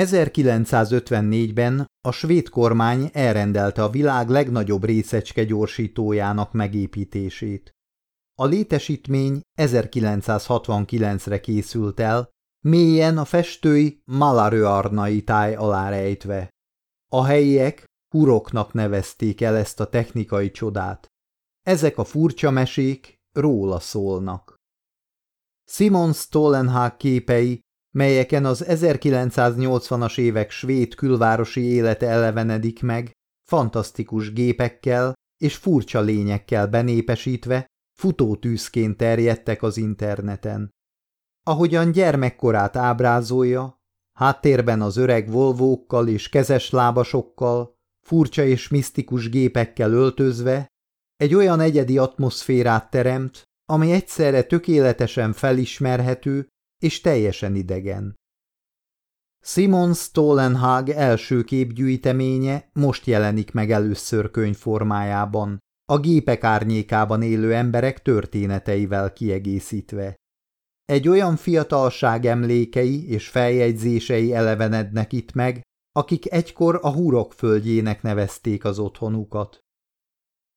1954-ben a svéd kormány elrendelte a világ legnagyobb részecske gyorsítójának megépítését. A létesítmény 1969-re készült el, mélyen a festői Malaröarnai táj alá rejtve. A helyiek huroknak nevezték el ezt a technikai csodát. Ezek a furcsa mesék róla szólnak. Simon Stollenhag képei, melyeken az 1980-as évek svéd külvárosi élete elevenedik meg, fantasztikus gépekkel és furcsa lényekkel benépesítve, futótűzként terjedtek az interneten. Ahogyan gyermekkorát ábrázolja, háttérben az öreg volvókkal és kezes lábasokkal, furcsa és misztikus gépekkel öltözve, egy olyan egyedi atmoszférát teremt, ami egyszerre tökéletesen felismerhető és teljesen idegen. Simon Stollenhag első képgyűjteménye most jelenik meg először könyv formájában, a gépek árnyékában élő emberek történeteivel kiegészítve. Egy olyan fiatalság emlékei és feljegyzései elevenednek itt meg, akik egykor a húrok földjének nevezték az otthonukat.